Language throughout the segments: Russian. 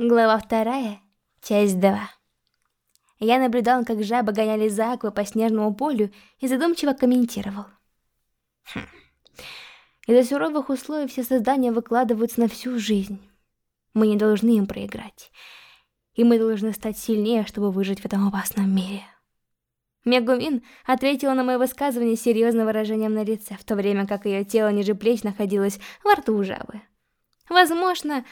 Глава вторая, часть 2. Я наблюдал, как жабы гоняли за Аквой по снежному полю и задумчиво комментировал. Хм. Из-за суровых условий все создания выкладываются на всю жизнь. Мы не должны им проиграть. И мы должны стать сильнее, чтобы выжить в этом опасном мире. Мегумин ответила на мое высказывание серьезным выражением на лице, в то время как ее тело ниже плеч находилось во рту жабы. Возможно,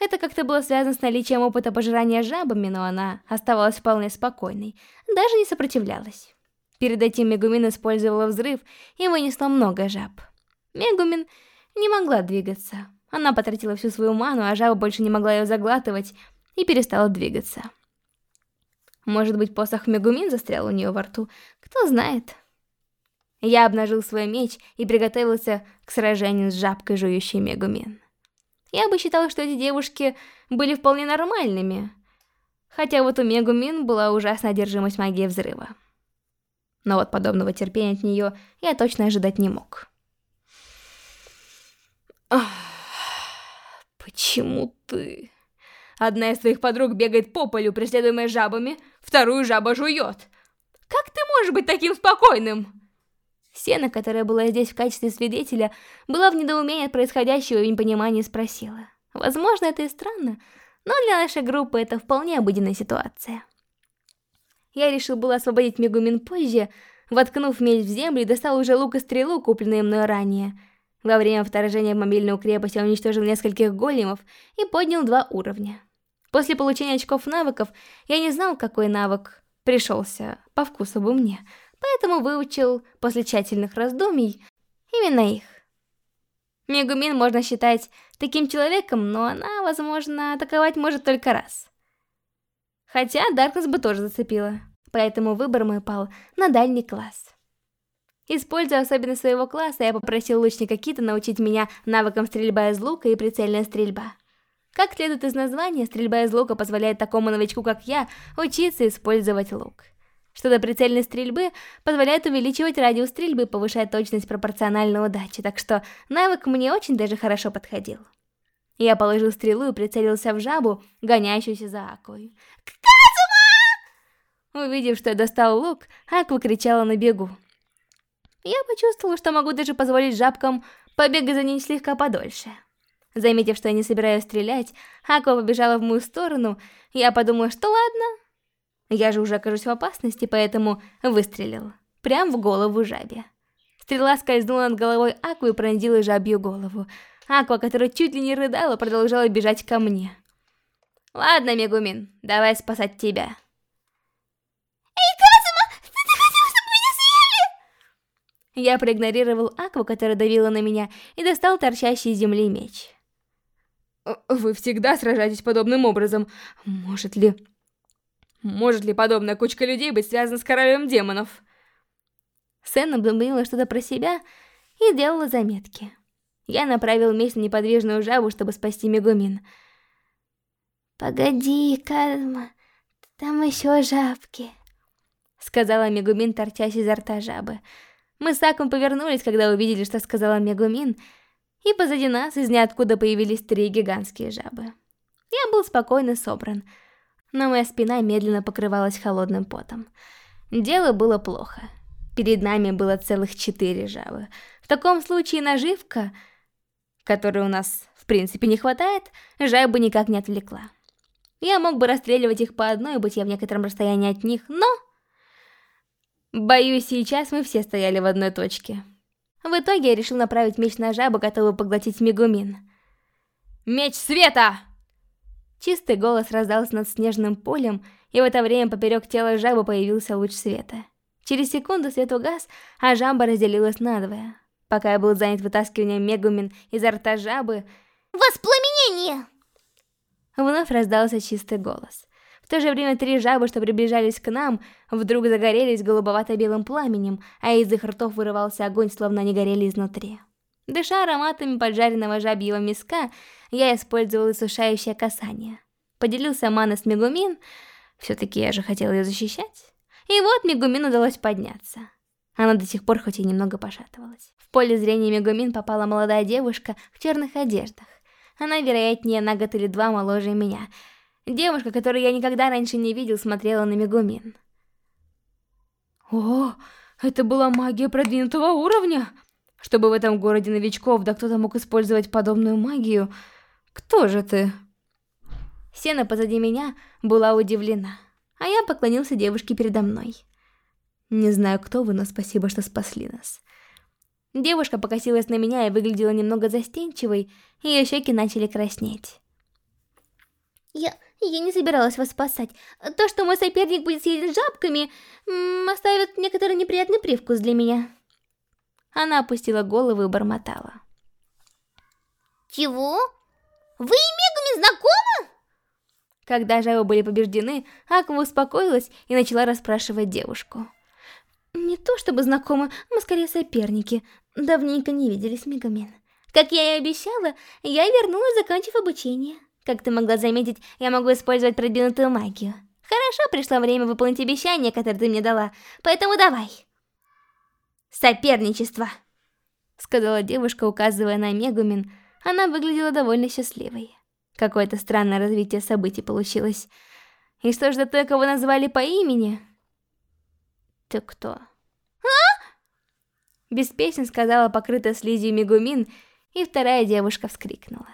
это как-то было связано с наличием опыта пожирания жабами, но она оставалась вполне спокойной, даже не сопротивлялась. Перед этим Мегумин использовала взрыв и вынесла много жаб. Мегумин не могла двигаться. Она потратила всю свою ману, а жаба больше не могла ее заглатывать и перестала двигаться. Может быть, посох Мегумин застрял у нее во рту, кто знает. Я обнажил свой меч и приготовился к сражению с жабкой, жующей Мегумин. Я бы считала, что эти девушки были вполне нормальными. Хотя вот у Мегумин была ужасная одержимость магии взрыва. Но вот подобного терпения от нее я точно ожидать не мог. Почему ты? Одна из твоих подруг бегает по полю, преследуемая жабами, вторую жаба жует. Как ты можешь быть таким спокойным? Сена, которая была здесь в качестве свидетеля, была в недоумении от происходящего и непонимании спросила. Возможно, это и странно, но для нашей группы это вполне обыденная ситуация. Я решил было освободить Мегумин позже, воткнув меч в землю и достал уже лук и стрелу, купленные мной ранее. Во время вторжения в мобильную крепость я уничтожил нескольких големов и поднял два уровня. После получения очков навыков я не знал, какой навык пришелся по вкусу бы мне — поэтому выучил после тщательных раздумий именно их. Мегумин можно считать таким человеком, но она, возможно, атаковать может только раз. Хотя Даркнесс бы тоже зацепила, поэтому выбор мой пал на дальний класс. Используя особенность своего класса, я попросил лучника Кита научить меня навыкам стрельба из лука и прицельная стрельба. Как следует из названия, стрельба из лука позволяет такому новичку, как я, учиться использовать лук что до прицельной стрельбы позволяет увеличивать радиус стрельбы и повышать точность пропорционально удаче, так что навык мне очень даже хорошо подходил. Я положил стрелу и прицелился в жабу, гоняющуюся за Аквой. «Казума!» Увидев, что я достал лук, Аква кричала на бегу. Я почувствовала, что могу даже позволить жабкам побегать за ней слегка подольше. Заметив, что я не собираюсь стрелять, Аква побежала в мою сторону, я подумала, что ладно, я же уже окажусь в опасности, поэтому выстрелил. Прям в голову жабе. Стрела скользнула над головой Аквы и пронзила жабью голову. Аква, которая чуть ли не рыдала, продолжала бежать ко мне. Ладно, Мегумин, давай спасать тебя. Эй, Казума, ты, ты хотел, чтобы меня съели? Я проигнорировал Акву, которая давила на меня, и достал торчащий из земли меч. Вы всегда сражаетесь подобным образом. Может ли... Может ли подобная кучка людей быть связана с королем демонов? Сэн обдумывала что-то про себя и делала заметки. Я направил меч на неподвижную жабу, чтобы спасти Мегумин. «Погоди, Казма, там еще жабки», — сказала Мегумин, торчась изо рта жабы. Мы с Аком повернулись, когда увидели, что сказала Мегумин, и позади нас из ниоткуда появились три гигантские жабы. Я был спокойно собран — но моя спина медленно покрывалась холодным потом. Дело было плохо. Перед нами было целых четыре жабы. В таком случае наживка, которой у нас в принципе не хватает, жабы никак не отвлекла. Я мог бы расстреливать их по одной, быть я в некотором расстоянии от них, но... Боюсь, сейчас мы все стояли в одной точке. В итоге я решил направить меч на жабу, готовую поглотить Мегумин. «Меч света!» Чистый голос раздался над снежным полем, и в это время поперек тела жабы появился луч света. Через секунду свет угас, а жаба разделилась надвое. Пока я был занят вытаскиванием мегумин изо рта жабы... Воспламенение! Вновь раздался чистый голос. В то же время три жабы, что приближались к нам, вдруг загорелись голубовато-белым пламенем, а из их ртов вырывался огонь, словно они горели изнутри. Дыша ароматами поджаренного жабьего миска, я использовал иссушающее касание. Поделился маной с Мегумин, все-таки я же хотел ее защищать. И вот Мегумин удалось подняться. Она до сих пор хоть и немного пошатывалась. В поле зрения Мегумин попала молодая девушка в черных одеждах. Она, вероятнее, на год или два моложе меня. Девушка, которую я никогда раньше не видел, смотрела на Мегумин. О, это была магия продвинутого уровня! Чтобы в этом городе новичков, да кто-то мог использовать подобную магию. Кто же ты? Сена позади меня была удивлена, а я поклонился девушке передо мной. Не знаю, кто вы, но спасибо, что спасли нас. Девушка покосилась на меня и выглядела немного застенчивой, и ее щеки начали краснеть. Я... я не собиралась вас спасать. То, что мой соперник будет съеден жабками, оставит некоторый неприятный привкус для меня. Она опустила голову и бормотала. Чего? Вы и Мегами знакомы? Когда жабы были побеждены, Аква успокоилась и начала расспрашивать девушку. Не то чтобы знакомы, мы скорее соперники. Давненько не виделись, Мегамин. Как я и обещала, я вернулась, закончив обучение. Как ты могла заметить, я могу использовать продвинутую магию. Хорошо, пришло время выполнить обещание, которое ты мне дала, поэтому давай. Соперничество, сказала девушка, указывая на Мегумин. Она выглядела довольно счастливой. Какое-то странное развитие событий получилось. И что ж за той, кого назвали по имени? Ты кто? А? Беспечно сказала покрытая слизью Мегумин, и вторая девушка вскрикнула.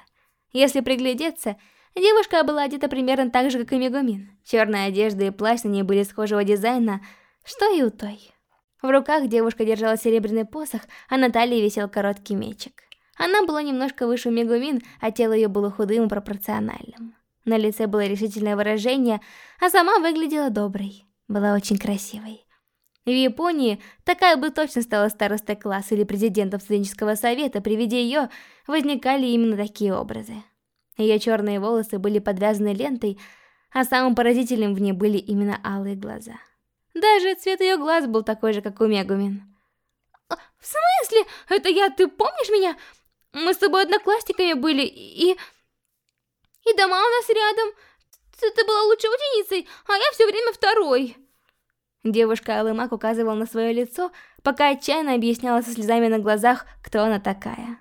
Если приглядеться, девушка была одета примерно так же, как и Мегумин. Черная одежда и плащ на ней были схожего дизайна, что и у той. В руках девушка держала серебряный посох, а на талии висел короткий мечик. Она была немножко выше Мегумин, а тело ее было худым и пропорциональным. На лице было решительное выражение, а сама выглядела доброй. Была очень красивой. В Японии такая бы точно стала старостой класса или президентом студенческого совета, при виде ее возникали именно такие образы. Ее черные волосы были подвязаны лентой, а самым поразительным в ней были именно алые глаза. Даже цвет ее глаз был такой же, как у Мегумин. «А, «В смысле? Это я, ты помнишь меня? Мы с тобой одноклассниками были, и... И дома у нас рядом. Ты, ты была лучшей ученицей, а я все время второй». Девушка Алымак указывала на свое лицо, пока отчаянно объясняла со слезами на глазах, кто она такая.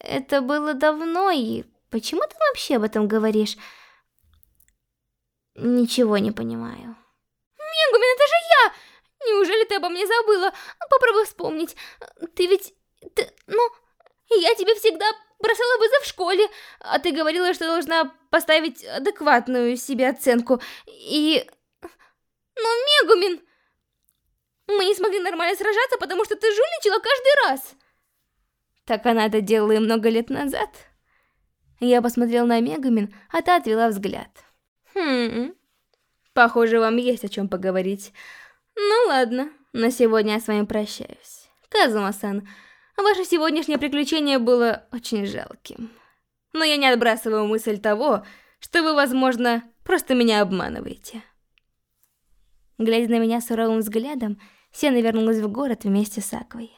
Это было давно, и почему ты вообще об этом говоришь? Ничего не понимаю. Мегумин, это же я! Неужели ты обо мне забыла? Попробуй вспомнить. Ты ведь... Ты... Ну, я тебе всегда бросала вызов в школе, а ты говорила, что должна поставить адекватную себе оценку. И... Но, Мегумин... Мы не смогли нормально сражаться, потому что ты жульничала каждый раз. Так она это делала и много лет назад. Я посмотрел на Мегумин, а та отвела взгляд. Хм... Похоже, вам есть о чем поговорить. Ну ладно, на сегодня я с вами прощаюсь. Казума-сан, Ваше сегодняшнее приключение было очень жалким. Но я не отбрасываю мысль того, что вы, возможно, просто меня обманываете. Глядя на меня суровым взглядом, Сена вернулась в город вместе с Аквой.